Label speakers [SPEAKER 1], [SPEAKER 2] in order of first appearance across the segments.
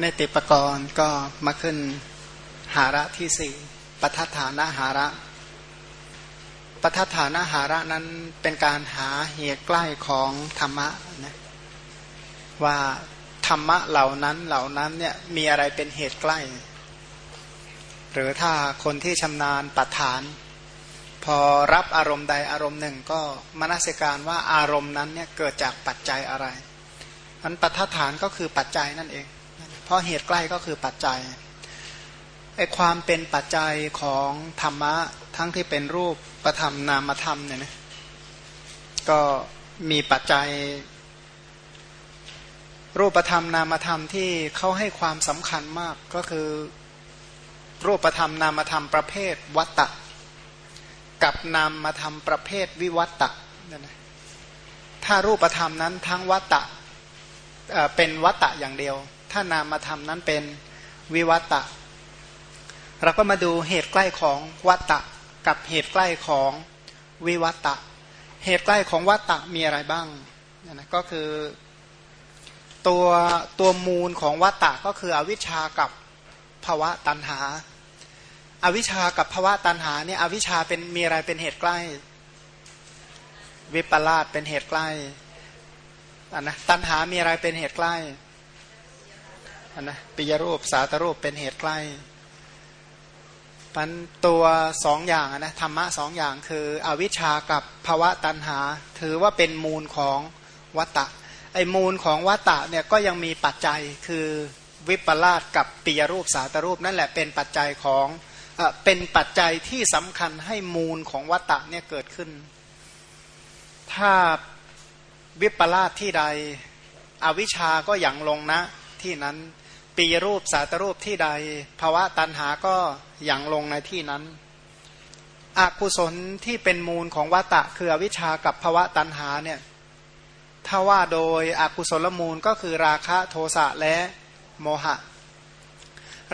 [SPEAKER 1] ในติปกรณ์ก็มาขึ้นหาระที่สี่ปัฏฐานาหาระปัฏฐานาหาระนั้นเป็นการหาเหตุใกล้ของธรรมะนะว่าธรรมะเหล่านั้นเหล่านั้นเนี่ยมีอะไรเป็นเหตุใกล้ หรือถ้าคนที่ชำนาญปัฏฐาน พอรับอารมณ์ใดอารมณ์หนึ่งก็มนสิการว่าอารมณ์นั้นเนี่ยเกิดจากปัจจัยอะไรมันปัฏฐานก็คือปัจจัยนั่นเอง เพราะเหตุใกล้ก็คือปัจจัยไอความเป็นปัจจัยของธรรมะทั้งที่เป็นรูปประธรรมนามธรรมเนี่ยนะก็มีปัจจัย รูปธรรมนามธรรมที่เขาให้ความสำคัญมากก็คือ รูปธรรมนามธรรมประเภทวัตตะ กับนามธรรมประเภทวิวัตตะเนี่ยนะถ้ารูปธรรมนั้นทั้งวัตตะเป็นวัตตะอย่างเดียว ถ้านามธรรมนั้นเป็นวิวัตะ เราก็มาดูเหตุใกล้ของวัตตะกับเหตุใกล้ของวิวัตะ เหตุใกล้ของวัตตะมีอะไรบ้างนะก็คือตัวตัวมูลของวัตตะก็คืออวิชชากับภาวะตันหา อวิชชากับภาวะตันหาเนี่ยอวิชชาเป็นมีอะไรเป็นเหตุใกล้ วิปลาสเป็นเหตุใกล้อันนะตันหามีอะไรเป็นเหตุใกล้ นะปิยรูปสาตรูปเป็นเหตุใกล้ปันตัวสองอย่างนะธรรมะสองอย่างคืออวิชชากับภาวะตันหา ถือว่าเป็นมูลของวัตตะไอมูลของวัตตะเนี่ยก็ยังมีปัจจัยคือวิปลาสกับปิยรูปสาตรูปนั่นแหละเป็นปัจจัยของเอเป็นปัจจัยที่สำคัญให้มูลของวัตตะเนี่ยเกิดขึ้น ถ้าวิปลาสที่ใดอวิชชาก็อย่างลงนะที่นั้น ปีรูปสาตรูปที่ใดภาวะตันหาก็อย่างลงในที่นั้นอกุศลที่เป็นมูลของวัตตะคืออวิชากับภาวะตันหาเนี่ยถ้าว่าโดยอกุศลมูลก็คือราคะโทสะและโมหะ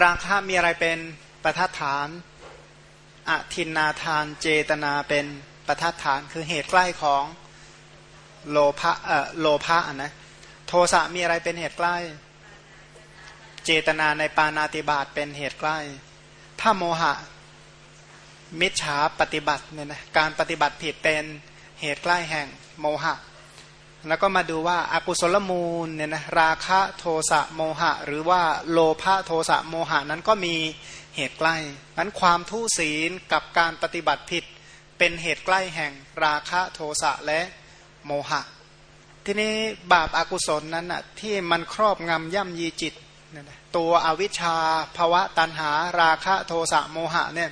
[SPEAKER 1] ราคะมีอะไรเป็นประทัดฐานอทินนาทานเจตนาเป็นประทัดฐานคือเหตุใกล้ของโลภะเอ่อโลภะนะโทสะมีอะไรเป็นเหตุใกล้ เจตนาในปานาติบาตเป็นเหตุใกล้ ถ้าโมหะมิจฉาปฏิบัติเนี่ยนะการปฏิบัติผิดเป็นเหตุใกล้แห่งโมหะ แล้วก็มาดูว่าอากุศลมูลเนี่ยนะราคะโทสะโมหะ หรือว่าโลภะโทสะโมหะนั้นก็มีเหตุใกล้นั้นความทุศีลกับการปฏิบัติผิดเป็นเหตุใกล้แห่งราคะโทสะและโมหะ ทีนี้บาปอากุศลนั้นอะที่มันครอบงำย่ำยีจิต ตัวอวิชชาภวะตันหา ราคะโทสะโมหะเนี่ย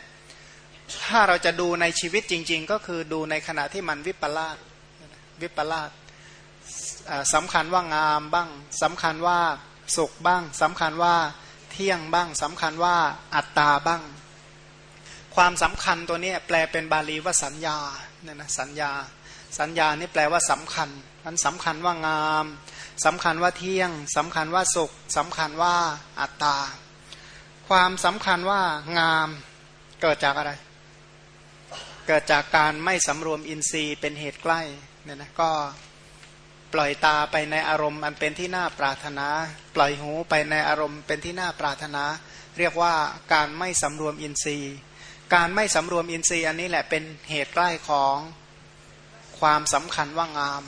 [SPEAKER 1] ถ้าเราจะดูในชีวิตจริง ๆ ก็คือดูในขณะที่มันวิปลาสวิปลาสสำคัญว่างามบ้างสำคัญว่าสุขบ้างสำคัญว่าเที่ยงบ้างสำคัญว่าอัตตาบ้าง ความสำคัญตัวนี้แปลเป็นบาลีว่าสัญญาเนี่ยนะสัญญา สัญญานี่แปลว่าสำคัญมันสำคัญว่างาม สำคัญว่าเที่ยงสำคัญว่าสุขสำคัญว่าอัตตา ความสำคัญว่างามเกิดจากอะไร เกิดจากการไม่สำรวมอินทรีย์เป็นเหตุใกล้เนี่ยนะก็ปล่อยตาไปในอารมณ์อันเป็นที่น่าปรารถนา ปล่อยหูไปในอารมณ์เป็นที่น่าปรารถนา เรียกว่าการไม่สำรวมอินทรีย์ การไม่สำรวมอินทรีย์อันนี้แหละเป็นเหตุใกล้ของความสำคัญว่างาม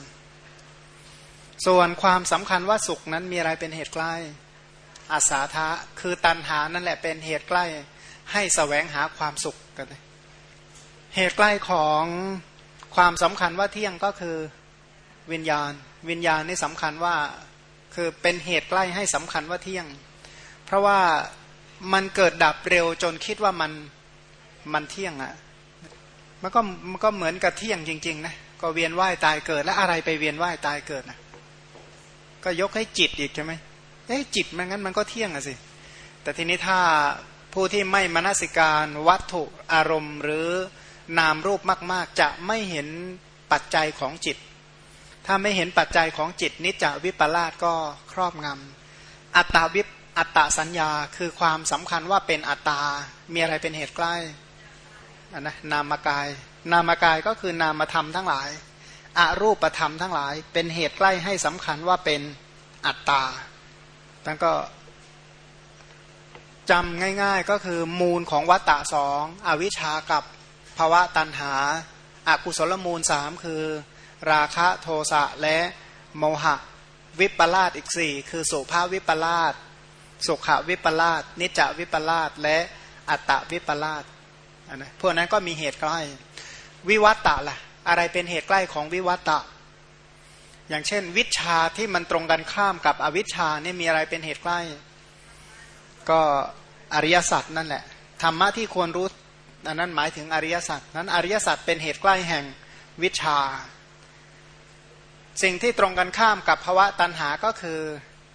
[SPEAKER 1] ส่วนความสำคัญว่าสุขนั้นมีอะไรเป็นเหตุใกล้อาสาทะคือตันหานั่นแหละเป็นเหตุใกล้ให้สแสวงหาความสุขกัน เหตุใกล้ของความสำคัญว่าเที่ยงก็คือวิญญาณ วิญญาณนี่สำคัญว่าคือเป็นเหตุใกล้ให้สำคัญว่าเที่ยง เพราะว่ามันเกิดดับเร็วจนคิดว่ามันมันเที่ยงอะ่ะมันก็มันก็เหมือนกับเที่ยงจริงๆนะก็เวียนว่ายตายเกิดแล้วอะไรไปเวียนว่ายตายเกิดนะ ก็ยกให้จิตอีกใช่ไหมเอ้จิตมันงั้นมันก็เที่ยงอะสิ แต่ทีนี้ถ้าผู้ที่ไม่มนสิการวัตถุอารมณ์ หรือนามรูปมาก ๆ จะไม่เห็นปัจจัยของจิต ถ้าไม่เห็นปัจจัยของจิต นิจจวิปลาสก็ครอบงำอัตตาวิปอัตตาสัญญาคือความสำคัญว่าเป็นอัตตา มีอะไรเป็นเหตุใกล้นะนามกาย นามกายก็คือนามธรรมทั้งหลาย อารูปธรรมทั้งหลาย เป็นเหตุใกล้ให้สำคัญว่าเป็นอัตตาแล้วก็จำง่ายๆก็คือมูลของวัตตะสองอวิชากับภาวะตันหาอากุศลมูลสามคือ ราคะโทสะและโมหะ วิปลาสอีกสี่คือสุภาวิปลาสสุขวิปลาสนิจวิปลาสและอัตตวิปลาสนะพวกนั้นก็มีเหตุใกล้ วิวัตตะล่ะ อะไรเป็นเหตุใกล้ของวิวัตตะ อย่างเช่น วิชาที่มันตรงกันข้ามกับอวิชานี่มีอะไรเป็นเหตุใกล้ ก็อริยสัจนั่นแหละธรรมะที่ควรรู้อันนั้นหมายถึงอริยสัจนั้นอริยสัจเป็นเหตุใกล้แห่งวิชา สิ่งที่ตรงกันข้ามกับภาวะตัณหาก็คือ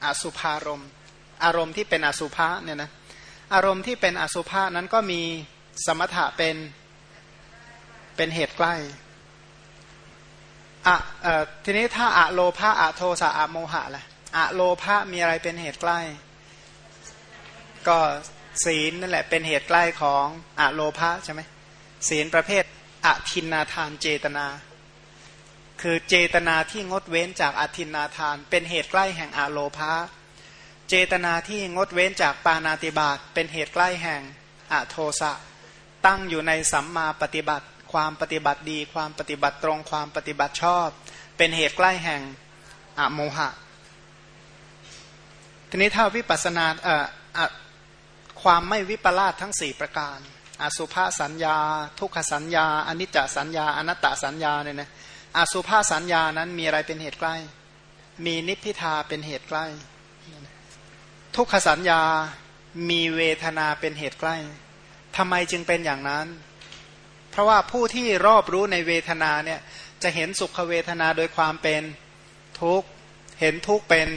[SPEAKER 1] อสุภารมอารมณ์ที่เป็นอสุภะเนี่ยนะอารมณ์ที่เป็นอสุภะนั้นก็มีสมถะเป็นเป็นเหตุใกล้ อะทีนี้ถ้าอะโลภะอะโทสะอะโมหะล่ะอะโลภะมีอะไรเป็นเหตุใกล้ ก็ศีลนั่นแหละเป็นเหตุใกล้ของอะโลภะใช่ไหมศีลประเภทอะทินนาทานเจตนา คือเจตนาที่งดเว้นจากอะทินนาทาน เป็นเหตุใกล้แห่งอะโลภะเจตนาที่งดเว้นจากปานาติบาตเป็นเหตุใกล้แห่งอะโทสะตั้งอยู่ในสัมมาปฏิบัติ ความปฏิบัติดี ความปฏิบัติตรง ความปฏิบัติชอบ เป็นเหตุใกล้แห่งอโมหะ ทีนี้ถ้าวิปัสนาเอ่อความไม่วิปลาสทั้งสี่ประการ อสุภาสัญญา ทุกขสัญญา อนิจจสัญญา อนัตตสัญญาเนี่ยนะอสุภาสัญญานั้นมีอะไรเป็นเหตุใกล้ มีนิพพิทาเป็นเหตุใกล้ ทุกขสัญญามีเวทนาเป็นเหตุใกล้ทำไมจึงเป็นอย่างนั้น ราะว่าผู้ที่รอบรู้ในเวทนาเนี่ยจะเห็นสุขเวทนาโดยความเป็นทุกข์ เห็นทุกข์เป็น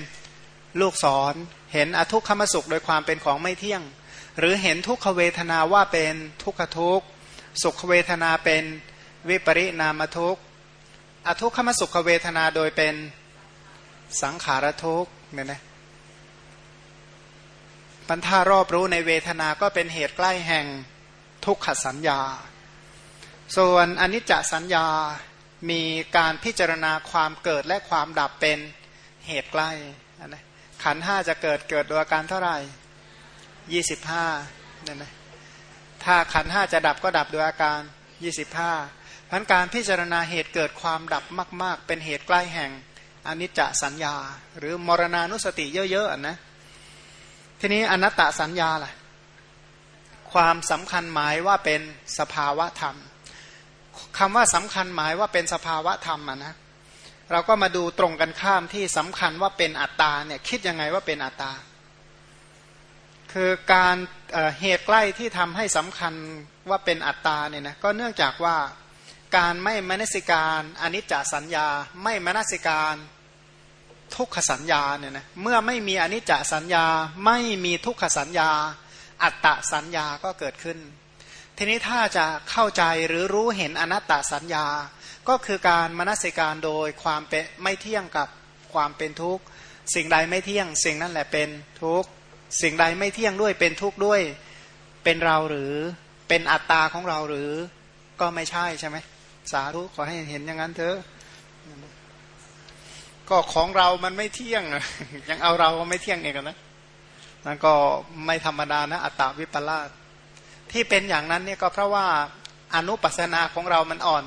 [SPEAKER 1] ลูกศร เห็นอทุกขมสุขโดยความเป็นของไม่เที่ยง หรือเห็นทุกขเวทนาว่าเป็นทุกขทุกข์ สุขเวทนาเป็นวิปริณามทุกข์ อทุกขมสุขเวทนาโดยเป็นสังขารทุกข์เนี่ยนะปัญทารอบรู้ในเวทนาก็เป็นเหตุใกล้แห่งทุกขสัญญา ส่วนอนิจจสัญญา มีการพิจารณาความเกิดและความดับเป็นเหตุใกล้นะขันห้าจะเกิดเกิดโดยอาการเท่าไหร่ยี่สิบห้าเนี่ยนะถ้าขันห้าจะดับก็ดับโดยอาการยี่สิบห้าพันการพิจารณาเหตุเกิดความดับมาก ๆ เป็นเหตุใกล้แห่งอนิจจสัญญา หรือมรณานุสติเยอะๆนะทีนี้อนัตตสัญญาล่ะความสำคัญหมายว่าเป็นสภาวะธรรม คำว่าสำคัญหมายว่าเป็นสภาวะธรรมนะ เราก็มาดูตรงกันข้ามที่สำคัญว่าเป็นอัตตาเนี่ยคิดยังไงว่าเป็นอัตตา คือการเเหตุใกล้ที่ทำให้สำคัญว่าเป็นอัตตาเนี่ยนะก็เนื่องจากว่าการไม่มนสิการอนิจจสัญญา ไม่มนสิการทุกขสัญญาเนี่ยนะเมื่อไม่มีอนิจจสัญญา ไม่มีทุกขสัญญา อัตตสัญญาก็เกิดขึ้น ทีนี้ถ้าจะเข้าใจหรือรู้เห็นอนัตตสัญญา ก็คือการมนสิการโดยความเป็นไม่เที่ยงกับความเป็นทุกข์ สิ่งใดไม่เที่ยง สิ่งนั้นแหละเป็นทุกข์ สิ่งใดไม่เที่ยงด้วยเป็นทุกข์ด้วยเป็นเราหรือเป็นอัตตาของเราหรือก็ไม่ใช่ใช่ไหมสาธุขอให้เห็นอย่างนั้นเถอะก็ของเรามันไม่เที่ยงยังเอาเราไม่เที่ยงเองนะนั่นก็ไม่ธรรมดานะอัตตาวิปลาส ที่เป็นอย่างนั้นเนี่ยก็เพราะว่าอนุปัสนาของเรามันอ่อน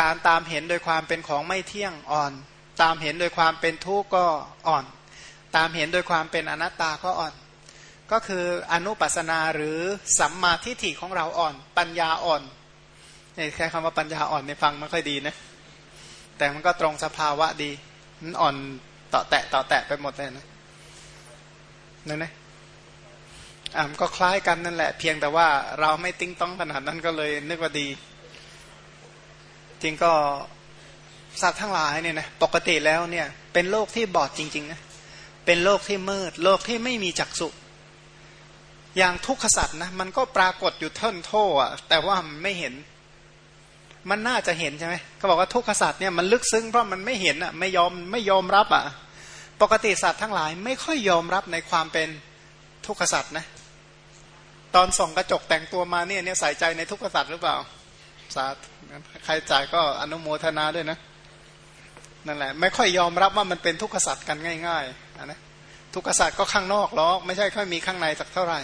[SPEAKER 1] การตามเห็นโดยความเป็นของไม่เที่ยงอ่อน ตามเห็นโดยความเป็นทุกข์ก็อ่อน ตามเห็นโดยความเป็นอนัตตาก็อ่อน ก็คืออนุปัสนาหรือสัมมาทิฏฐิของเราอ่อน ปัญญาอ่อนนี่แค่คำว่าปัญญาอ่อนในฟังไม่ค่อยดีนะแต่มันก็ตรงสภาวะดีมันอ่อนต่อแตะต่อแตะไปหมดเลยนะนั่นนะ อ่าก็คล้ายกันนั่นแหละ เพียงแต่ว่าเราไม่ติ้งต้องขนาดนั้นก็เลยนึกว่าดี จริงก็สัตว์ทั้งหลายเนี่ยนะปกติแล้วเนี่ยเป็นโลกที่บอดจริงๆนะเป็นโลกที่มืด โลกที่ไม่มีจักษุอย่างทุกขสัตว์นะมันก็ปรากฏอยู่เท่นโทอะแต่ว่ามันไม่เห็น มันน่าจะเห็นใช่ไหมเขาบอกว่าทุกขสัตว์เนี่ยมันลึกซึ้งเพราะมันไม่เห็นอะไม่ยอมไม่ยอมรับอะปกติสัตว์ทั้งหลายไม่ค่อยยอมรับในความเป็นทุกขสัตว์นะ ตอนส่องกระจกแต่งตัวมาเนี่ยเนี่ยใส่ใจในทุกขสัตว์หรือเปล่า สาใครจ่ายก็อนุโมทนาด้วยนะนั่นแหละ ไม่ค่อยยอมรับว่ามันเป็นทุกขสัตว์กันง่ายๆนะทุกขสัตว์ก็ข้างนอกหรอกไม่ใช่ค่อยมีข้างในสักเท่าไหร่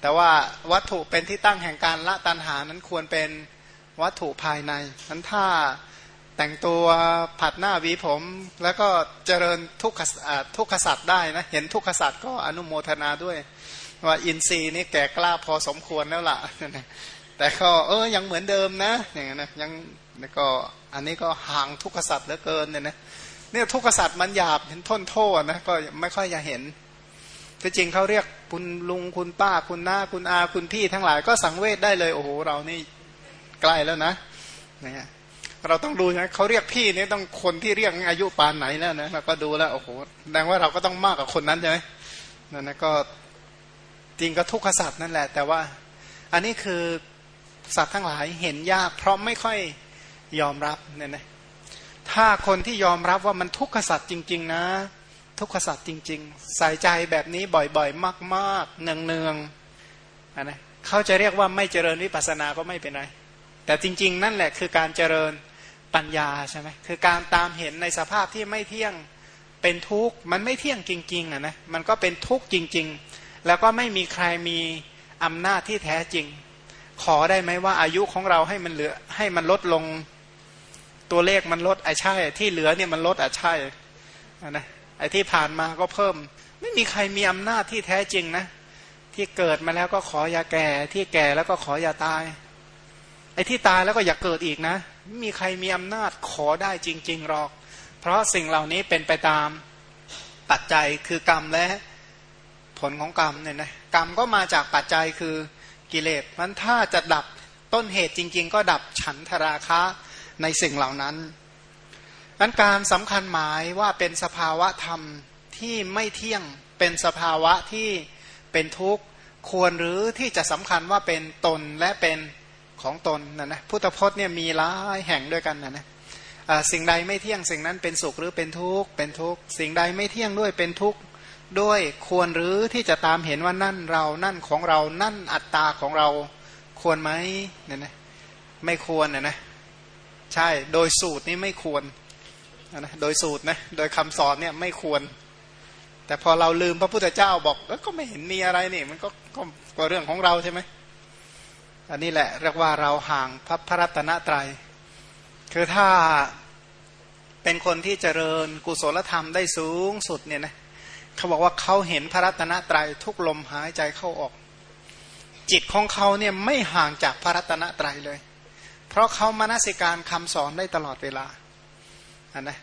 [SPEAKER 1] แต่ว่าวัตถุเป็นที่ตั้งแห่งการละตัณหานั้นควรเป็นวัตถุภายในนั้นถ้าแต่งตัวผัดหน้าวีผม แล้วก็เจริญทุกขทุกขสัตว์ได้นะเห็นทุกขสัตว์ก็อนุโมทนาด้วย ว่าอินทรีย์นี่แก่กล้าพอสมควรแล้วล่ะ แต่ก็เออยังเหมือนเดิมนะ อย่างนั้นนะยังก็อันนี้ก็ห่างทุกขสัตว์เหลือเกินเนี่ยนะเนี่ยทุกขสัตว์มันหยาบเห็นท้นโทษนะก็ไม่ค่อยจะเห็นที่จริงเขาเรียกคุณลุงคุณป้าคุณน้าคุณอาคุณพี่ทั้งหลายก็สังเวชได้เลยโอ้โหเรานี่ใกล้แล้วนะเนี่ยเราต้องดูนะเขาเรียกพี่นี่ต้องคนที่เรียกอายุปานไหนแล้วนะเราก็ดูแล้วโอ้โหแสดงว่าเราก็ต้องมากกว่าคนนั้นใช่ไหมนั่นนะก็ จริงก็ทุกขสัตว์นั่นแหละ แต่ว่า อันนี้คือสัตว์ทั้งหลายเห็นยาก เพราะไม่ค่อยยอมรับเนี่ยนะถ้าคนที่ยอมรับว่ามันทุกขสัตว์จริง ๆ นะ ทุกขสัตว์จริง ๆ ใส่ใจแบบนี้บ่อยๆ มากๆ เนืองๆนะเขาจะเรียกว่าไม่เจริญวิปัสสนาก็ไม่เป็นไรแต่จริง ๆ นั่นแหละคือการเจริญปัญญาใช่ไหมคือการตามเห็นในสภาพที่ไม่เที่ยงเป็นทุกข์มันไม่เที่ยงจริงๆอะนะมันก็เป็นทุกข์จริง ๆ แล้วก็ไม่มีใครมีอำนาจที่แท้จริง ขอได้ไหมว่าอายุของเราให้มันเหลือให้มันลดลงตัวเลขมันลดไอ้ใช่ ที่เหลือเนี่ยมันลดอะใช่นะไอ้ที่ผ่านมาก็เพิ่ม ไม่มีใครมีอำนาจที่แท้จริงนะ ที่เกิดมาแล้วก็ขออย่าแก่ ที่แก่แล้วก็ขออย่าตาย ไอ้ที่ตายแล้วก็อย่าเกิดอีกนะ ไม่มีใครมีอำนาจขอได้จริง ๆ หรอก เพราะสิ่งเหล่านี้เป็นไปตามปัจจัยคือกรรมและ ผลของกรรมเนี่ยนะกรรมก็มาจากปัจจัยคือกิเลสมันถ้าจะดับต้นเหตุจริง ๆ ก็ดับฉันทราคะในสิ่งเหล่านั้นนั้นการสำคัญหมายว่าเป็นสภาวะธรรมที่ไม่เที่ยงเป็นสภาวะที่เป็นทุกข์ควรหรือที่จะสำคัญว่าเป็นตนและเป็นของตนนะนะพุทธพจน์เนี่ยมีหลายแห่งด้วยกันนะนะสิ่งใดไม่เที่ยงสิ่งนั้นเป็นสุขหรือเป็นทุกข์เป็นทุกข์สิ่งใดไม่เที่ยงด้วยเป็นทุกข์ ด้วยควรหรือที่จะตามเห็นว่านั่นเรานั่นของเรานั่นอัตตาของเราควรไหมเนี่ยนะไม่ควรนะนะใช่โดยสูตรนี่ไม่ควรนะโดยสูตรนะโดยคำสอนเนี่ยไม่ควร แต่พอเราลืมพระพุทธเจ้าบอกก็ไม่เห็นมีอะไรนี่ มันก็ก็เรื่องของเราใช่ไหมอันนี้แหละเรียกว่าเราห่างพระพรัตนตรยัยคือถ้าเป็นคนที่เจริญกุศลธรรมได้สูงสุดเนี่ยนะ เขาบอกว่าเขาเห็นพระรัตนตรัยทุกลมหายใจเข้าออก จิตของเขาเนี่ยไม่ห่างจากพระรัตนตรัยเลย เพราะเขามานาสิการคำสอนได้ตลอดเวลาอันนะ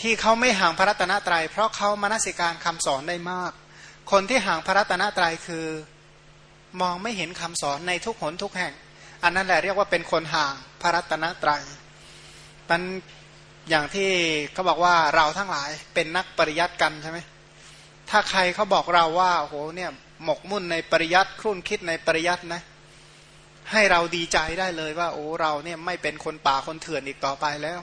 [SPEAKER 1] ที่เขาไม่ห่างพระรัตนตรัย เพราะเขามานาสิการคำสอนได้มาก คนที่ห่างพระรัตนตรัยคือมองไม่เห็นคำสอนในทุกหนทุกแห่ง อันนั้นแหละเรียกว่าเป็นคนห่างพระรัตนตรัยมันอย่างที่เขาบอกว่าเราทั้งหลายเป็นนักปริยัติกันใช่ไหม ถ้าใครเขาบอกเราว่าโอ้โหเนี่ยหมกมุ่นในปริยัติครุ่นคิดในปริยัตินะ ให้เราดีใจได้เลยว่า โอ้เราเนี่ยไม่เป็นคนป่าคนเถื่อนอีกต่อไปแล้ว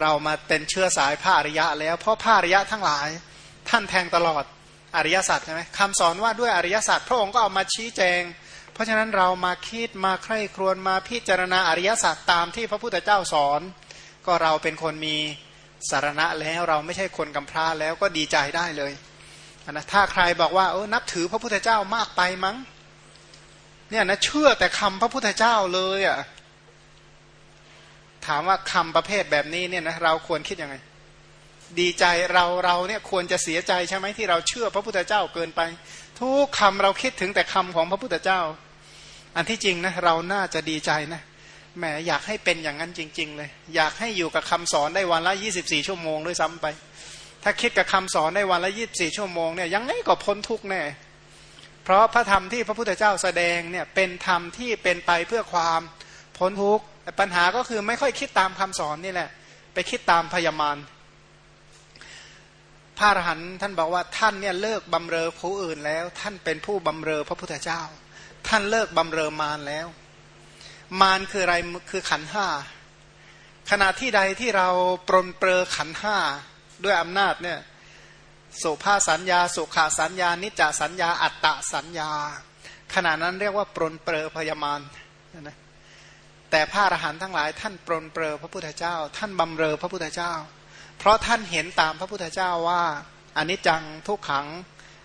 [SPEAKER 1] เรามาเป็นเชื้อสายพระอริยะแล้ว เพราะพระอริยะทั้งหลาย ท่านแทงตลอดอริยสัจใช่ไหมคำสอนว่าด้วยอริยสัจพระองค์ก็เอามาชี้แจง เพราะฉะนั้นเรามาคิดมาใคร่ครวญมาพิจารณาอริยสัจตามที่พระพุทธเจ้าสอน ก็เราเป็นคนมีสารณะแล้วเราไม่ใช่คนกำพร้าแล้วก็ดีใจได้เลย นะถ้าใครบอกว่าเออนับถือพระพุทธเจ้ามากไปมั้ง เนี่ยนะเชื่อแต่คำพระพุทธเจ้าเลยอะ่ะถามว่าคำประเภทแบบนี้เนี่ยนะเราควรคิดยังไง ดีใจเราเราเนี่ยควรจะเสียใจใช่ไหมที่เราเชื่อพระพุทธเจ้าเกินไป ทุกคำเราคิดถึงแต่คำของพระพุทธเจ้า อันที่จริงนะเราน่าจะดีใจนะแหมอยากให้เป็นอย่างนั้นจริง ๆ เลย อยากให้อยู่กับคำสอนได้วันละ 24 ชั่วโมงด้วยซ้ำไป ถ้าคิดกับคำสอนได้วันละ24ชั่วโมงเนี่ยยังไงก็พ้นทุกแน่ เพราะพระธรรมที่พระพุทธเจ้าแสดงเนี่ยเป็นธรรมที่เป็นไปเพื่อความพ้นทุกข์ปัญหาก็คือไม่ค่อยคิดตามคำสอนนี่แหละ ไปคิดตามพยามารพระอรหันต์ท่านบอกว่าท่านเนี่ยเลิกบำเรอผู้อื่นแล้ว ท่านเป็นผู้บำเรอพระพุทธเจ้า ท่านเลิกบำเรอมารแล้ว มารคืออะไรคือขันห้าขณะที่ใดที่เราปรนเปรอขันห้า ด้วยอำนาจเนี่ยสุภาสัญญา สุขาสัญญา นิจจสัญญา อัตตสัญญา ขณะนั้นเรียกว่าปรนเปรอพยามารนะแต่พระอรหันต์ทั้งหลาย ท่านปรนเปรอพระพุทธเจ้า ท่านบำเรอพระพุทธเจ้า เพราะท่านเห็นตามพระพุทธเจ้าว่าอนิจจังทุกขัง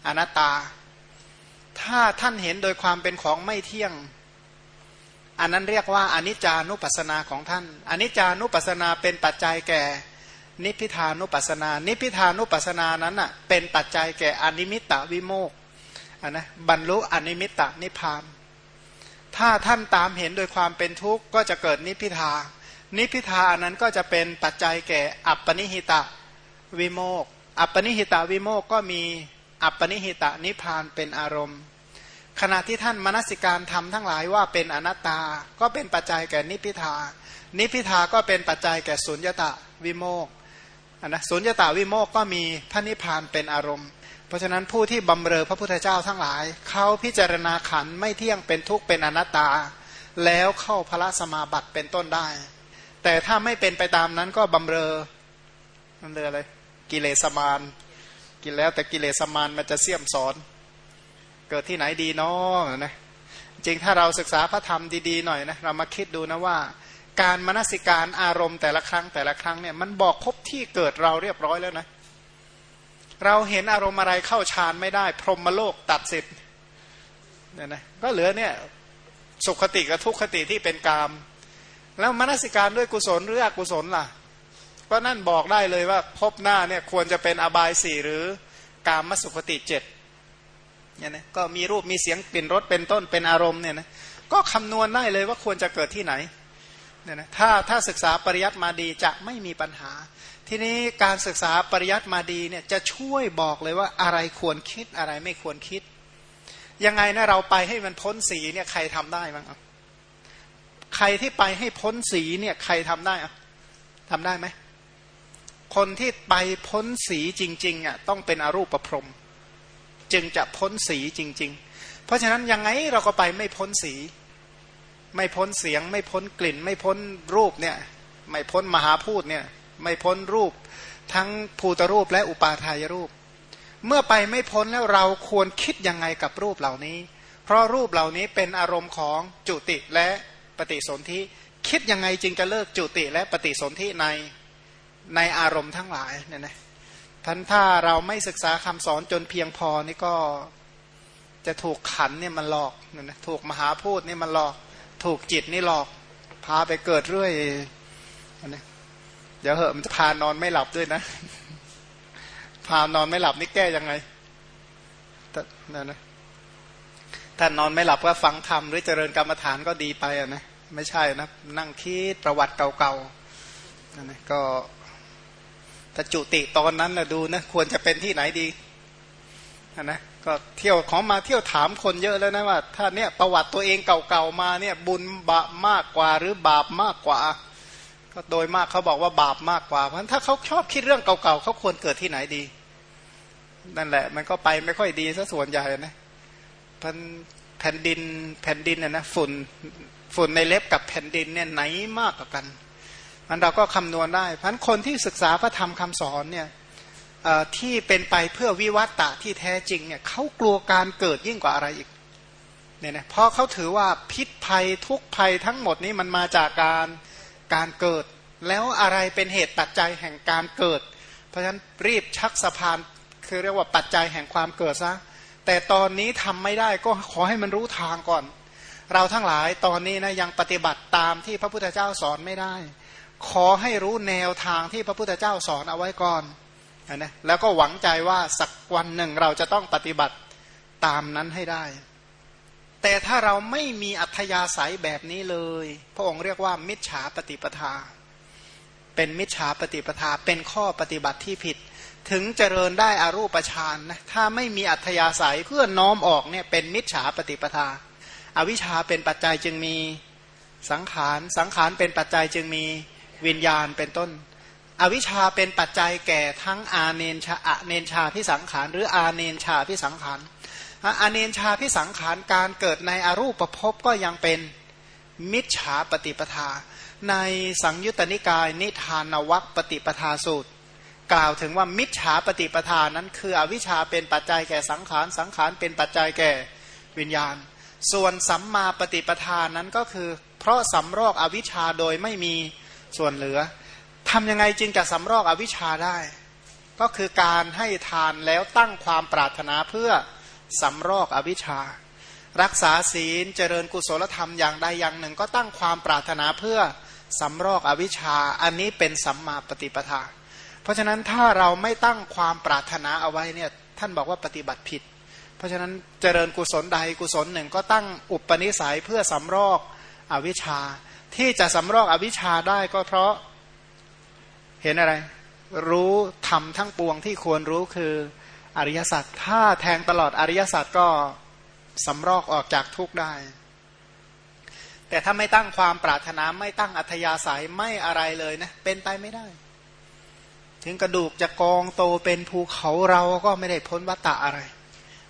[SPEAKER 1] อนัตตา ถ้าท่านเห็นโดยความเป็นของไม่เที่ยง อันนั้นเรียกว่าอนิจจานุปัสสนาของท่านอนิจจานุปัสสนาเป็นปัจจัยแก่ นิพพิทานุปัสสนา นิพพิทานุปัสสนานั้นอะเป็นปัจจัยแก่อนิมิตตวิโมกข์อันนะบรรลุอนิมิตตนิพพาน ถ้าท่านตามเห็นโดยความเป็นทุกข์ก็จะเกิดนิพพิทา นิพพิทานั้นก็จะเป็นปัจจัยแก่อัปปนิหิตะวิโมก อัปปนิหิตะวิโมกก็มีอัปปนิหิตะนิพานเป็นอารมณ์ ขณะที่ท่านมนสิการทำทั้งหลายว่าเป็นอนัตตา ก็เป็นปัจจัยแก่นิพิทา นิพิทาก็เป็นปัจจัยแก่สุญญตะวิโมก นะสุญญตาวิโมกก็มีพระนิพพานเป็นอารมณ์ เพราะฉะนั้นผู้ที่บำเรอพระพุทธเจ้าทั้งหลาย เขาพิจารณาขันไม่เที่ยงเป็นทุกข์เป็นอนัตตา แล้วเข้าพระสมาบัติเป็นต้นได้ แต่ถ้าไม่เป็นไปตามนั้นก็บำเรอบำเรออะไรกิเลสมานกินแล้วแต่กิเลสมานมันจะเสี่ยมสอน เกิดที่ไหนดีนาะนะจริงถ้าเราศึกษาพระธรรมดีๆหน่อยนะเรามาคิดดูนะว่า การมนสิการอารมณ์แต่ละครั้งแต่ละครั้งเนี่ยมันบอกพบที่เกิดเราเรียบร้อยแล้วนะ เราเห็นอารมณ์อะไรเข้าฌานไม่ได้ พรหมโลกตัดสิทธิ์เนี่ยนะก็เหลือเนี่ยสุขติกับทุกขติที่เป็นกาม แล้วมนสิการด้วยกุศลหรืออกุศลล่ะ ก็นั่นบอกได้เลยว่าพบหน้าเนี่ยควรจะเป็นอบายสี่หรือกามมสุขติเจ็ดเนี่ยนะก็มีรูปมีเสียงกลิ่นรสเป็นต้นเป็นอารมณ์เนี่ยนะก็คำนวณได้เลยว่าควรจะเกิดที่ไหน เนี่ยนะถ้าถ้าศึกษาปริยัติมาดีจะไม่มีปัญหา ทีนี้การศึกษาปริยัติมาดีเนี่ยจะช่วยบอกเลยว่าอะไรควรคิดอะไรไม่ควรคิด ยังไงนะเราไปให้มันพ้นสีเนี่ยใครทำได้บ้างใครที่ไปให้พ้นสีเนี่ยใครทำได้อะทำได้ไหมคนที่ไปพ้นสีจริงๆอะต้องเป็นอรูปประพรมจึงจะพ้นสีจริง ๆ เพราะฉะนั้นยังไงเราก็ไปไม่พ้นสี ไม่พ้นเสียง ไม่พ้นกลิ่น ไม่พ้นรูปเนี่ยไม่พ้นมหาพูดเนี่ยไม่พ้นรูป ทั้งภูตรูปและอุปาทายรูป เมื่อไปไม่พ้นแล้วเราควรคิดยังไงกับรูปเหล่านี้ เพราะรูปเหล่านี้เป็นอารมณ์ของจุติและปฏิสนธิคิดยังไงจึงจะเลิกจุติและปฏิสนธิในในอารมณ์ทั้งหลายเนี่ยนะท่านถ้าเราไม่ศึกษาคำสอนจนเพียงพอนี่ก็จะถูกขันเนี่ยมันหลอกเนี่ยนะถูกมหาพูดเนี่ยมันหลอก ถูกจิตนี่หลอก พาไปเกิดเรื่อยนะเดี๋ยวเหอะมันจะพานอนไม่หลับด้วยนะ พานอนไม่หลับนี่แก้ยังไงนั่นนะถ้านอนไม่หลับก็ฟังธรรมหรือเจริญกรรมฐานก็ดีไปอะนะไม่ใช่นะนั่งคิดประวัติเก่าๆนั่นนะก็ถ้าจุติตอนนั้นนะดูนะควรจะเป็นที่ไหนดี นะก็เที่ยวของมาเที่ยวถามคนเยอะแล้วนะว่า ถ้าเนี่ยประวัติตัวเองเก่าๆมาเนี่ยบุญบาปมากกว่าหรือบาปมากกว่า ก็โดยมากเขาบอกว่าบาปมากกว่า เพราะถ้าเขาชอบคิดเรื่องเก่าๆเขาควรเกิดที่ไหนดี นั่นแหละ มันก็ไปไม่ค่อยดีซะส่วนใหญ่นะพันแผ่นดินแผ่นดินน่ะนะฝุ่นฝุ่นในเล็บกับแผ่นดินเนี่ยไหนมากกว่ากันมันเราก็คำนวณได้ เพราะคนที่ศึกษาพระธรรมคำสอนเนี่ย ที่เป็นไปเพื่อวิวัตตะที่แท้จริงเนี่ยเขากลัวการเกิดยิ่งกว่าอะไรอีกเนี่ยนะเพราะเขาถือว่าพิษภัยทุกภัยทั้งหมดนี้มันมาจากการการเกิด แล้วอะไรเป็นเหตุปัจจัยแห่งการเกิด เพราะฉะนั้นรีบชักสะพานคือเรียกว่าปัจจัยแห่งความเกิดซะแต่ตอนนี้ทำไม่ได้ก็ขอให้มันรู้ทางก่อน เราทั้งหลายตอนนี้นะยังปฏิบัติตามที่พระพุทธเจ้าสอนไม่ได้ ขอให้รู้แนวทางที่พระพุทธเจ้าสอนเอาไว้ก่อน นะแล้วก็หวังใจว่าสักวันหนึ่งเราจะต้องปฏิบัติตามนั้นให้ได้ แต่ถ้าเราไม่มีอัธยาศัยแบบนี้เลย พระองค์เรียกว่า มิจฉาปฏิปทา เป็นมิจฉาปฏิปทา เป็นข้อปฏิบัติที่ผิด ถึงเจริญได้อารูปฌานนะถ้าไม่มีอัธยาศัยเพื่อน้อมออกเนี่ยเป็นมิจฉาปฏิปทาอวิชชาเป็นปัจจัยจึงมีสังขาร สังขารเป็นปัจจัยจึงมีวิญญาณเป็นต้น อวิชชาเป็นปัจจัยแก่ทั้งอาเนนชาอเนนชาพิสังขารหรืออาเนนชาพิสังขารอาเนนชาพิสังขารการเกิดในอรูปภพก็ยังเป็นมิจฉาปฏิปทา ในสังยุตตนิกายนิทานวัคปฏิปทาสูตร กล่าวถึงว่ามิจฉาปฏิปทานั้น คืออวิชชาเป็นปัจจัยแก่สังขารสังขารเป็นปัจจัยแก่วิญญาณ ส่วนสัมมาปฏิปทานั้นก็คือ เพราะสำรอกอวิชชาโดยไม่มีส่วนเหลือ ทำยังไงจึงจะสำรอกอวิชชาได้ ก็คือการให้ทานแล้วตั้งความปรารถนาเพื่อสำรอกอวิชชา รักษาศีลเจริญกุศลธรรมอย่างใดอย่างหนึ่ง ก็ตั้งความปรารถนาเพื่อสำรอกอวิชชา อันนี้เป็นสัมมาปฏิปทา เพราะฉะนั้นถ้าเราไม่ตั้งความปรารถนาเอาไว้เนี่ยท่านบอกว่าปฏิบัติผิด เพราะฉะนั้นเจริญกุศลใดกุศลหนึ่งก็ตั้งอุปนิสัยเพื่อสำรอกอวิชชา ที่จะสำรอกอวิชชาได้ก็เพราะ เห็นอะไร รู้ทำทั้งปวงที่ควรรู้คืออริยสัจถ้าแทงตลอดอริยสัจก็สำรอกออกจากทุกได้ แต่ถ้าไม่ตั้งความปรารถนาไม่ตั้งอัธยาศัยไม่อะไรเลยนะ เป็นไปไม่ได้ ถึงกระดูกจะกองโตเป็นภูเขาเราก็ไม่ได้พ้นวัตตะอะไร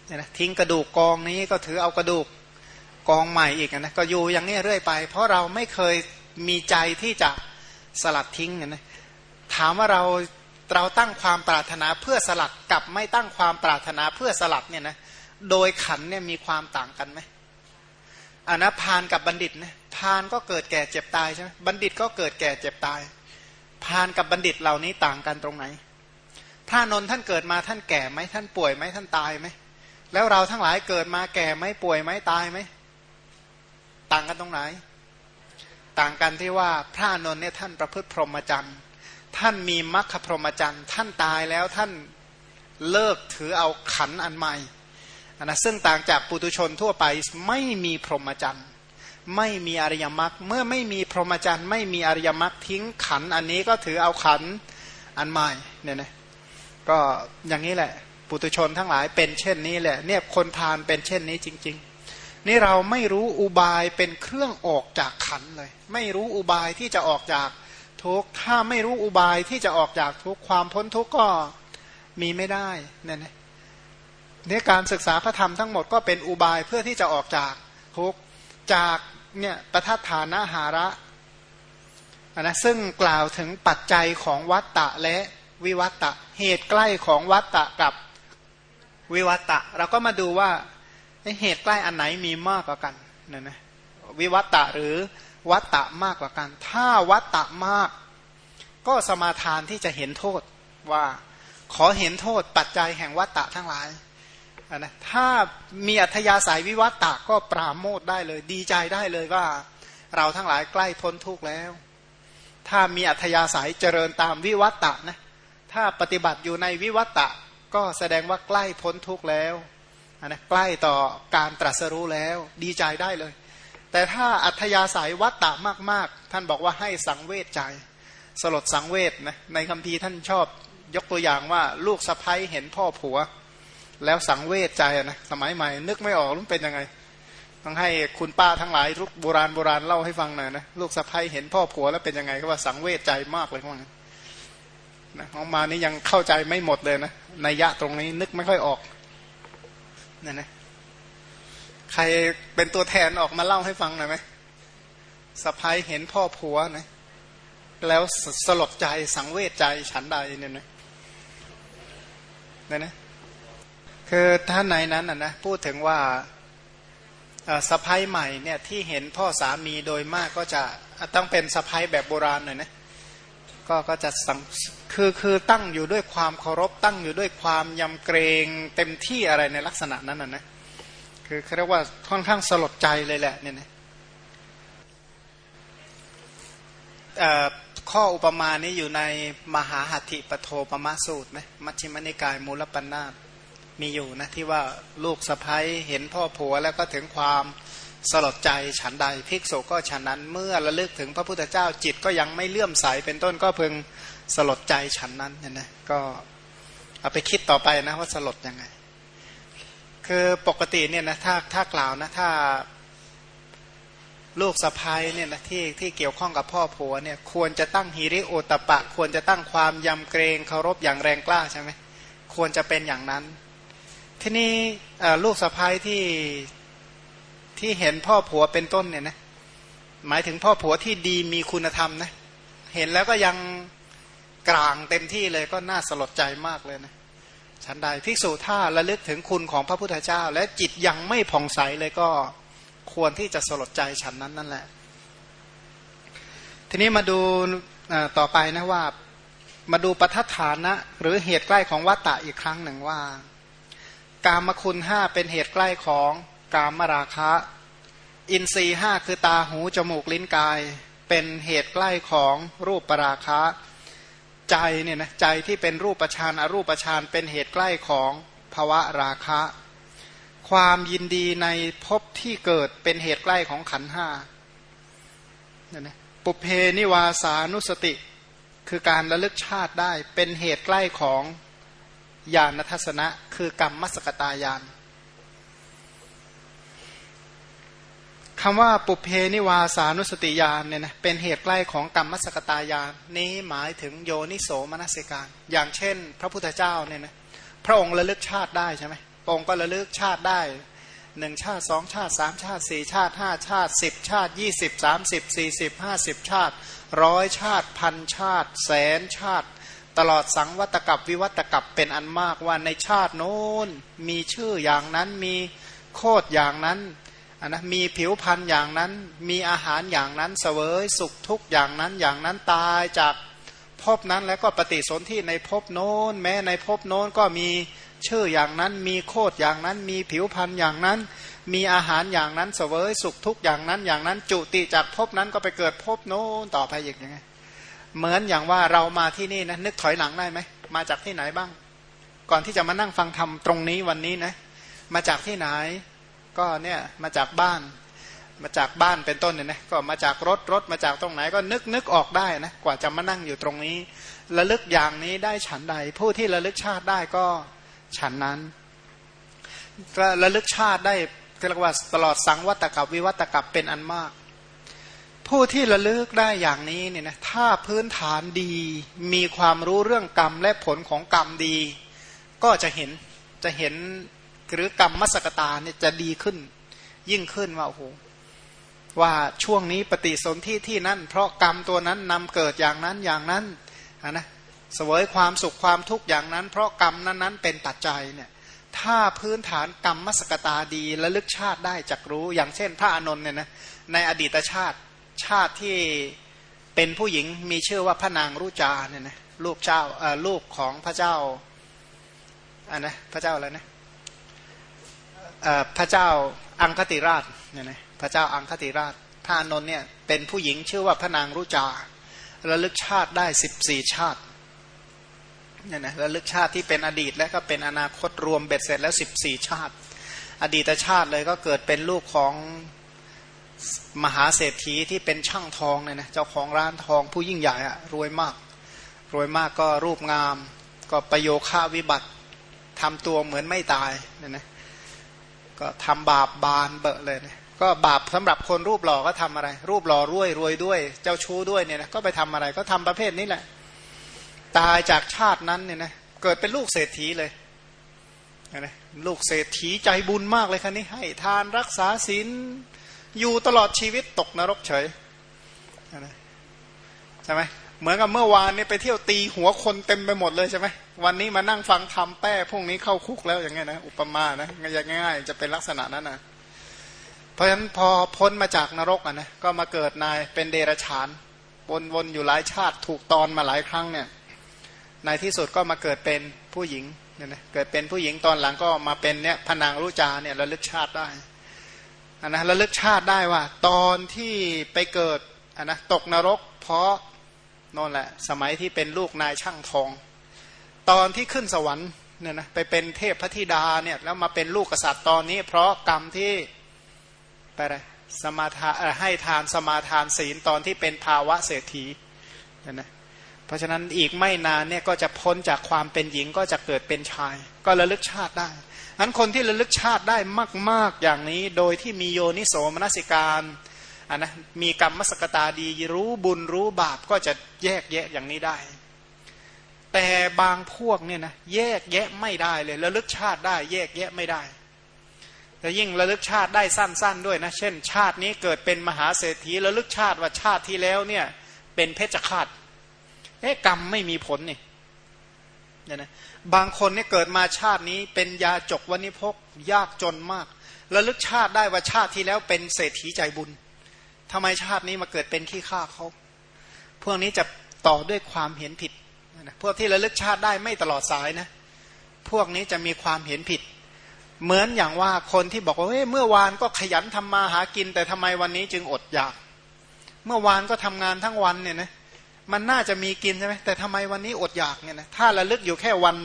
[SPEAKER 1] เนี่ยนะทิ้งกระดูกกองนี้ก็ถือเอากระดูกกองใหม่อีกนะก็อยู่อย่างนี้เรื่อยไป เพราะเราไม่เคยมีใจที่จะสลัดทิ้งนะ ถามว่าเราเราตั้งความปรารถนาเพื่อสลัดกับไม่ตั้งความปรารถนาเพื่อสลัดเนี่ยนะโดยขันเนี่ยมีความต่างกันไหมอันนะพานกับบัณฑิตนะพานก็เกิดแก่เจ็บตายใช่ไหมบัณฑิตก็เกิดแก่เจ็บตาย พานกับบัณฑิตเหล่านี้ต่างกันตรงไหนถ้านนท่านเกิดมาท่านแก่ไหมท่านป่วยไหมท่านตายไหมแล้วเราทั้งหลายเกิดมาแก่ไหมป่วยไหมตายไหมต่างกันตรงไหน ต่างกันที่ว่าพระนนท์เนี่ยท่านประพฤติพรหมจรรย์ ท่านมีมรรคพรหมจรรย์ ท่านตายแล้วท่านเลิกถือเอาขันอันใหม่นะซึ่งต่างจากปุตุชนทั่วไปไม่มีพรหมจรรย์ไม่มีอริยมรรคเมื่อไม่มีพรหมจรรย์ไม่มีอริยมรรคทิ้งขันอันนี้ก็ถือเอาขันอันใหม่เนี่ยนะก็อย่างนี้แหละ ปุตุชนทั้งหลายเป็นเช่นนี้แหละเนี่ยคนพานเป็นเช่นนี้จริง ๆ นี่เราไม่รู้อุบายเป็นเครื่องออกจากขันเลย ไม่รู้อุบายที่จะออกจาก ทุกถ้าไม่รู้อุบายที่จะออกจากทุกความพ้นทุกก็มีไม่ได้เนี่ยนเนี่ยการศึกษาพระธรรมทั้งหมดก็เป็นอุบายเพื่อที่จะออกจากทุกจากเนี่ยประทัดฐานะหาระนะซึ่งกล่าวถึงปัจจัยของวัตตะและวิวัตตะเหตุใกล้ของวัตตะกับวิวัตตะ เราก็มาดูว่าเหตุใกล้อันไหนมีมากกว่ากันเนี่ยนะวิวัตตะหรือ วัตตะมากกว่ากัน ถ้าวัตตะมาก ก็สมาทานที่จะเห็นโทษว่าขอเห็นโทษปัจจัยแห่งวัตตะทั้งหลายนะถ้ามีอัธยาศัยวิวัตตะก็ปราโมทได้เลย ดีใจได้เลยว่า เราทั้งหลายใกล้พ้นทุกข์แล้ว ถ้ามีอัธยาศัยเจริญตามวิวัตตะนะถ้าปฏิบัติอยู่ในวิวัตตะก็แสดงว่าใกล้พ้นทุกข์แล้วนะใกล้ต่อการตรัสรู้แล้ว ดีใจได้เลย แต่ถ้าอัธยาศัยวัตตะมาก ๆ ท่านบอกว่าให้สังเวชใจ สลดสังเวชนะในคำพีท่านชอบยกตัวอย่างว่าลูกสะพ้ยเห็นพ่อผัว แล้วสังเวชใจนะสมัยใหม่ นึกไม่ออกมันเป็นยังไง ต้องให้คุณป้าทั้งหลายทุกโบราณโบราณเล่าให้ฟังหน่อยนะลูกสะพ้ยเห็นพ่อผัวแล้วเป็นยังไงก็ว่าสังเวชใจมากเลยพวกนั้นนะของมานี่ยังเข้าใจไม่หมดเลยนะในยะตรงนี้นึกไม่ค่อยออกนั่นนะ ใครเป็นตัวแทนออกมาเล่าให้ฟังหน่อยไหมสะพ้ายเห็นพ่อผัวนะแล้วสลดใจสังเวชใจฉันใดเนี่ยนะเนี่ยนะคือท่านในนั้นนะนะพูดถึงว่าสะพ้ายใหม่เนี่ยที่เห็นพ่อสามีโดยมากก็จะต้องเป็นสะพ้ายแบบโบราณหน่อยนะก็ก็จะสังคือคือตั้งอยู่ด้วยความเคารพตั้งอยู่ด้วยความยำเกรงเต็มที่อะไรในลักษณะนั้นนะนะ คือเขาเรียกว่าค่อนข้างสลดใจเลยแหละเนี่ยนะข้ออุปมานี้อยู่ในมหาหัตถิปโทปมาสูตรไหมมัชฌิมนิกายมูลปัญนาตมีอยู่นะที่ว่าลูกสะพ้ยเห็นพ่อผัวแล้วก็ถึงความสลดใจฉันใดภิกษุก็ฉันนั้นเมื่อระลึกถึงพระพุทธเจ้าจิตก็ยังไม่เลื่อมใสเป็นต้นก็เพึงสลดใจฉันนั้นเนี่ยนะก็เอาไปคิดต่อไปนะว่าสลดยังไง คือปกติเนี่ยนะถ้าถ้ากล่าวนะถ้าลูกสะพ้ายเนี่ยนะที่ที่เกี่ยวข้องกับพ่อผัวเนี่ยควรจะตั้งฮิริโอตปะ ควรจะตั้งความยำเกรงเคารพอย่างแรงกล้าใช่ไหมควรจะเป็นอย่างนั้น ทีนี้ลูกสะพ้ายที่ที่เห็นพ่อผัวเป็นต้นเนี่ยนะหมายถึงพ่อผัวที่ดีมีคุณธรรมนะเห็นแล้วก็ยังกลางเต็มที่เลยก็น่าสลดใจมากเลยนะ ฉันใดภิกษุถ้าระลึกถึงคุณของพระพุทธเจ้า และจิตยังไม่ผ่องใสเลยก็ควรที่จะสลดใจฉันนั้นนั่นแหละ ทีนี้มาดูต่อไปนะว่า มาดูปัฏฐานะ หรือเหตุใกล้ของวัตตะอีกครั้งหนึ่งว่า กามคุณห้าเป็นเหตุใกล้ของกามราคะ อินทรีห้าคือตาหูจมูกลิ้นกาย เป็นเหตุใกล้ของรูปปราคะ ใจเนี่ยนะใจที่เป็นรูปฌานอรูปฌานเป็นเหตุใกล้ของภวะราคะ ความยินดีในภพที่เกิดเป็นเหตุใกล้ของขันห้าเนี่ยนะปุเพนิวาสานุสติ คือการระลึกชาติได้เป็นเหตุใกล้ของญาณทัศนะ คือกรรมมสกตายาน คำว่าปุเพนิวาสานุสติญาณเนี่ยนะเป็นเหตุใกล้ของกรรมมสกตายานนี้หมายถึงโยนิโสมนสิการ อย่างเช่น พระพุทธเจ้าเนี่ยนะพระองค์ระลึกชาติได้ใช่ไหมพระองค์ก็ระลึกชาติได้หนึ่งชาติสองชาติสามชาติสี่ชาติห้าชาติสิบชาติยี่สิบสามสิบสี่สิบห้าสิบชาติร้อยชาติพันชาติ แสนชาติ ตลอดสังวัตกับวิวัตกับเป็นอันมากว่าในชาติโน้นมีชื่ออย่างนั้นมีโคดอย่างนั้น นนะมีผิวพันธุ์อย่างนั้น มีอาหารอย่างนั้นเสวยสุขทุกอย่างนั้นอย่างนั้นตายจากภพนั้นแล้วก็ปฏิสนธิในภพโน้น แม้ในภพโน้นก็มีชื่ออย่างนั้น มีโคดอย่างนั้น มีผิวพันธุ์อย่างนั้น มีอาหารอย่างนั้นเสวยสุขทุกอย่างนั้นอย่างนั้น จุติจากภพนั้นก็ไปเกิดภพโน้นต่อไปอีกยังไงเหมือนอย่างว่าเรามาที่นี่นะนึกถอยหลังได้ไหมมาจากที่ไหนบ้าง ก่อนที่จะมานั่งฟังธรรมตรงนี้วันนี้นะมาจากที่ไหน ก็เนี่ยมาจากบ้าน มาจากบ้านเป็นต้นเนี่ยนะก็มาจากรถรถมาจากตรงไหนก็นึกนึกออกได้นะกว่าจะมานั่งอยู่ตรงนี้ระลึกอย่างนี้ได้ฉันใด ผู้ที่ระลึกชาติได้ก็ฉันนั้นระลึกชาติได้เรียกว่าตลอดสังวัตกับวิวัตกับเป็นอันมาก ผู้ที่ระลึกได้อย่างนี้เนี่ยนะถ้าพื้นฐานดีมีความรู้เรื่องกรรมและผลของกรรมดี ก็จะเห็นจะเห็น หรือกรรมมสกตาเนี่ยจะดีขึ้น ยิ่งขึ้นว่าโอ้โหว่าช่วงนี้ปฏิสนธิที่นั่น เพราะกรรมตัวนั้นนำเกิดอย่างนั้นอย่างนั้นนะเสวยความสุขความทุกข์อย่างนั้น เพราะกรรมนั้นๆเป็นปัจจัยเนี่ยถ้าพื้นฐานกรรมมสกตาดีและลึกชาติได้จักรู้ อย่างเช่น พระอานนท์เนี่ยนะในอดีตชาติชาติที่เป็นผู้หญิงมีชื่อว่าพระนางรุจาเนี่ยนะลูกเจ้าลูกของพระเจ้าอ่านะพระเจ้าอะไรนะ พระเจ้าอังคติราชเนี่ยนะพระเจ้าอังคติราชพระนนท์เนี่ยเป็นผู้หญิงชื่อว่าพระนางรุจาระลึกชาติได้สิบสี่ชาติเนี่ยนะระลึกชาติที่เป็นอดีตและก็เป็นอนาคตรวมเบ็ดเสร็จแล้วสิบสี่ชาติ อดีตชาติเลยก็เกิดเป็นลูกของมหาเศรษฐีที่เป็นช่างทองเนี่ยนะเจ้าของร้านทองผู้ยิ่งใหญ่อะรวยมาก รวยมากก็รูปงาม ก็ประโยค่าวิบัติทำตัวเหมือนไม่ตายเนี่ยนะ ก็ทำบาปบานเบอะเลยนะก็บาปสำหรับคนรูปหล่อก็ทำอะไร รูปหล่อรวยรวยด้วย เจ้าชู้ด้วยเนี่ยนะก็ไปทำอะไรก็ทำประเภทนี้แหละ ตายจากชาตินั้นเนี่ยนะเกิดเป็นลูกเศรษฐีเลยนะลูกเศรษฐีใจบุญมากเลยคันนี้ ให้ทานรักษาศีลอยู่ตลอดชีวิตตกนรกเฉยใช่ไหมเหมือนกับเมื่อวานนี้ไปเที่ยวตีหัวคนเต็มไปหมดเลยใช่ไหม วันนี้มานั่งฟังทำแป้พวกนี้เข้าคุกแล้วอย่างเงี้ยนะอุปมานะง่ายๆจะเป็นลักษณะนั้นนะเพราะฉะนั้นพอพ้นมาจากนรกอะนะก็มาเกิดนายเป็นเดรัจฉานวนๆอยู่หลายชาติถูกตอนมาหลายครั้งเนี่ยในที่สุดก็มาเกิดเป็นผู้หญิงเนี่ยนะเกิดเป็นผู้หญิงตอนหลังก็มาเป็นเนี่ยพนางรุจาเนี่ยระลึกชาติได้อันนะระลึกชาติได้ว่า ตอนที่ไปเกิดอันนะตกนรกเพราะนั่นแหละ สมัยที่เป็นลูกนายช่างทอง ตอนที่ขึ้นสวรรค์เนี่ยนะไปเป็นเทพพธิดาเนี่ยแล้วมาเป็นลูกกษัตริย์ตอนนี้ เพราะกรรมที่ไปอะไรสมาทานให้ทานสมาทานศีลตอนที่เป็นภาวะเศรษฐีเนี่ยนะเพราะฉะนั้นอีกไม่นานเนี่ยก็จะพ้นจากความเป็นหญิงก็จะเกิดเป็นชาย ก็ระลึกชาติได้นั้นคนที่ระลึกชาติได้มาก ๆอย่างนี้ โดยที่มีโยนิโสมนสิการอันนะมีกรรมมสกตาดีรู้บุญรู้บาปก็จะแยกแยะอย่างนี้ได้ แต่บางพวกเนี่ยนะแยกแยะไม่ได้เลยระลึกชาติได้ แยกแยะไม่ได้แต่ยิ่งระลึกชาติได้สั้น ๆ ด้วยนะ เช่น ชาตินี้เกิดเป็นมหาเศรษฐีระลึกชาติว่าชาติที่แล้วเนี่ย เป็นเพชฌฆาตเอ๊ะกรรมไม่มีผลนี่เนี่ยนะบางคนเนี่ยเกิดมาชาตินี้เป็นยาจกวันิพกยากจนมากระลึกชาติได้ว่าชาติที่แล้วเป็นเศรษฐีใจบุญทำไมชาตินี้มาเกิดเป็นขี้ข้าเขาพวกนี้จะต่อด้วยความเห็นผิด นะพวกที่ระลึกชาติได้ไม่ตลอดสายนะ พวกนี้จะมีความเห็นผิด เหมือนอย่างว่าคนที่บอกว่าเฮ้ยเมื่อวานก็ขยันทำมาหากิน แต่ทำไมวันนี้จึงอดอยาก เมื่อวานก็ทำงานทั้งวันเนี่ยนะมันน่าจะมีกินใช่ไหมแต่ทำไมวันนี้อดอยากเนี่ยนะถ้าระลึกอยู่แค่วัน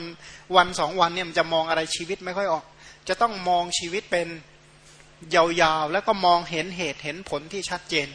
[SPEAKER 1] วันสองวันเนี่ยมันจะมองอะไรชีวิตไม่ค่อยออก จะต้องมองชีวิตเป็นยาวๆ แล้วก็มองเห็นเหตุเห็นผลที่ชัดเจน